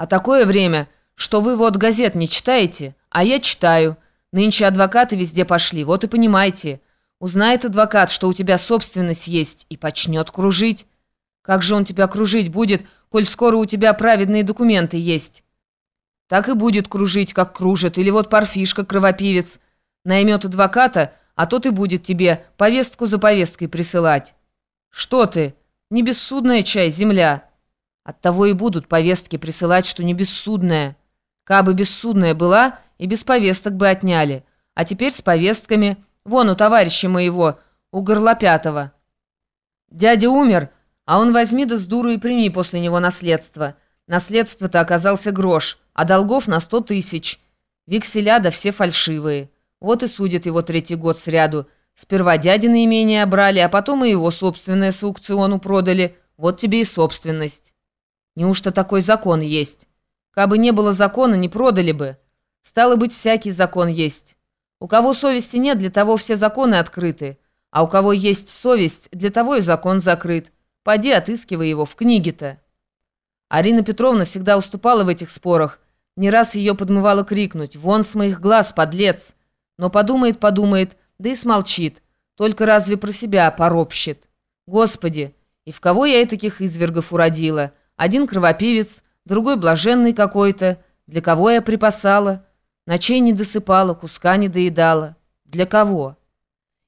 А такое время, что вы вот газет не читаете, а я читаю. Нынче адвокаты везде пошли, вот и понимаете. Узнает адвокат, что у тебя собственность есть, и почнет кружить. Как же он тебя кружить будет, коль скоро у тебя праведные документы есть? Так и будет кружить, как кружит, или вот парфишка, кровопивец. Наймет адвоката, а тот и будет тебе повестку за повесткой присылать. Что ты? Не чай, земля. Оттого и будут повестки присылать, что не бессудная. Кабы бессудная была, и без повесток бы отняли. А теперь с повестками. Вон у товарища моего, у Горлопятого. Дядя умер, а он возьми да с дуру и прими после него наследство. Наследство-то оказался грош, а долгов на сто тысяч. Векселя да все фальшивые. Вот и судят его третий год сряду. Сперва дядины имение брали, а потом и его собственное с аукциону продали. Вот тебе и собственность. Неужто такой закон есть? Кабы не было закона, не продали бы. Стало быть, всякий закон есть. У кого совести нет, для того все законы открыты. А у кого есть совесть, для того и закон закрыт. Поди, отыскивай его в книге-то. Арина Петровна всегда уступала в этих спорах. Не раз ее подмывало крикнуть «Вон с моих глаз, подлец!» Но подумает-подумает, да и смолчит. Только разве про себя поропщет. Господи, и в кого я и таких извергов уродила? Один кровопивец, другой блаженный какой-то. Для кого я припасала? Ночей не досыпала, куска не доедала. Для кого?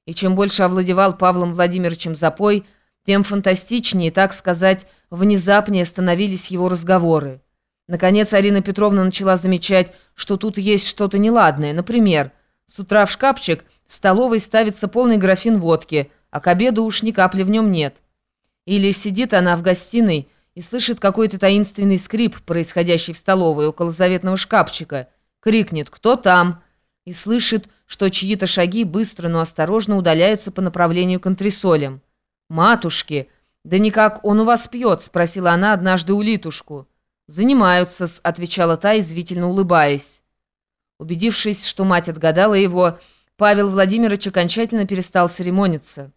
И чем больше овладевал Павлом Владимировичем запой, тем фантастичнее, так сказать, внезапнее становились его разговоры. Наконец Арина Петровна начала замечать, что тут есть что-то неладное. Например, с утра в шкафчик в столовой ставится полный графин водки, а к обеду уж ни капли в нем нет. Или сидит она в гостиной и слышит какой-то таинственный скрип, происходящий в столовой около заветного шкафчика. Крикнет «Кто там?» и слышит, что чьи-то шаги быстро, но осторожно удаляются по направлению к антресолям. «Матушки! Да никак он у вас пьет?» — спросила она однажды у Литушку. «Занимаются отвечала та, извительно улыбаясь. Убедившись, что мать отгадала его, Павел Владимирович окончательно перестал церемониться.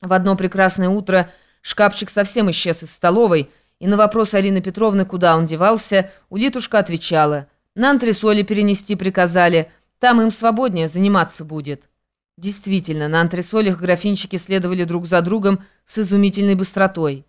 В одно прекрасное утро шкафчик совсем исчез из столовой, и на вопрос Арины Петровны, куда он девался, Улитушка отвечала. «На антресоли перенести приказали, там им свободнее заниматься будет». Действительно, на антресолях графинчики следовали друг за другом с изумительной быстротой.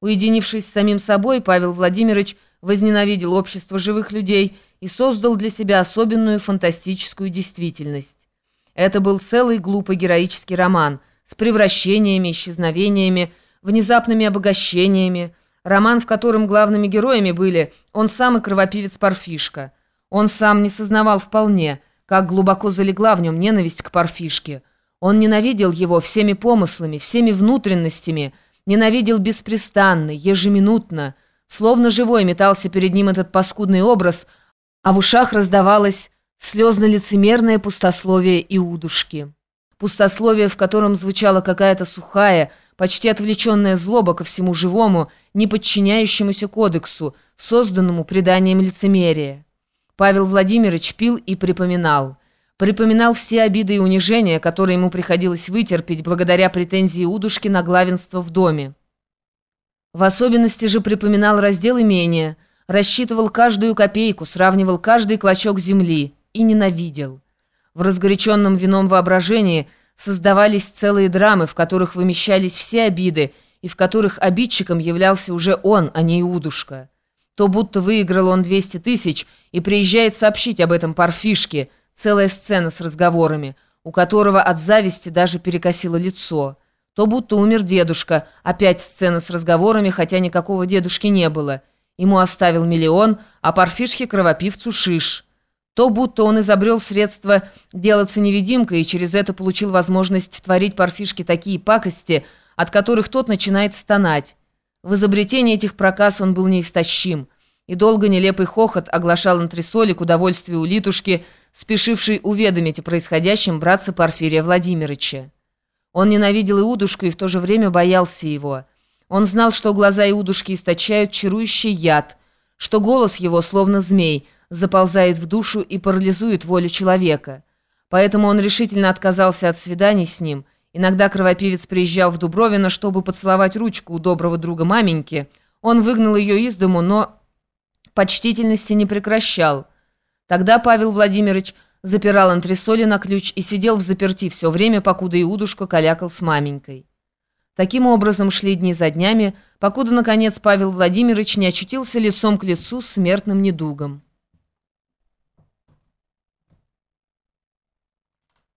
Уединившись с самим собой, Павел Владимирович возненавидел общество живых людей и создал для себя особенную фантастическую действительность. Это был целый глупый героический роман с превращениями, исчезновениями, внезапными обогащениями, роман, в котором главными героями были он сам и кровопивец Парфишка. Он сам не сознавал вполне, как глубоко залегла в нем ненависть к Парфишке. Он ненавидел его всеми помыслами, всеми внутренностями, ненавидел беспрестанно, ежеминутно, словно живой метался перед ним этот паскудный образ, а в ушах раздавалось слезно-лицемерное пустословие Иудушки. Пустословие, в котором звучала какая-то сухая, почти отвлеченная злоба ко всему живому, не подчиняющемуся кодексу, созданному преданием лицемерия. Павел Владимирович пил и припоминал. Припоминал все обиды и унижения, которые ему приходилось вытерпеть благодаря претензии Удушки на главенство в доме. В особенности же припоминал раздел имения, рассчитывал каждую копейку, сравнивал каждый клочок земли и ненавидел. В разгоряченном вином воображении создавались целые драмы, в которых вымещались все обиды, и в которых обидчиком являлся уже он, а не Иудушка. То будто выиграл он 200 тысяч и приезжает сообщить об этом парфишке, целая сцена с разговорами, у которого от зависти даже перекосило лицо. То будто умер дедушка, опять сцена с разговорами, хотя никакого дедушки не было. Ему оставил миллион, а парфишке кровопивцу шиш то будто он изобрел средство делаться невидимкой и через это получил возможность творить парфишке такие пакости, от которых тот начинает стонать. В изобретении этих проказ он был неистощим, и долго нелепый хохот оглашал антресоли к удовольствию улитушки, спешившей уведомить о происходящем братца Порфирия Владимировича. Он ненавидел Иудушку и в то же время боялся его. Он знал, что глаза Иудушки источают чарующий яд, что голос его, словно змей – заползает в душу и парализует волю человека. Поэтому он решительно отказался от свиданий с ним. Иногда кровопивец приезжал в Дубровино, чтобы поцеловать ручку у доброго друга маменьки. Он выгнал ее из дому, но почтительности не прекращал. Тогда Павел Владимирович запирал антресоли на ключ и сидел в заперти все время, покуда Иудушка калякал с маменькой. Таким образом шли дни за днями, покуда, наконец, Павел Владимирович не очутился лицом к лицу с смертным недугом.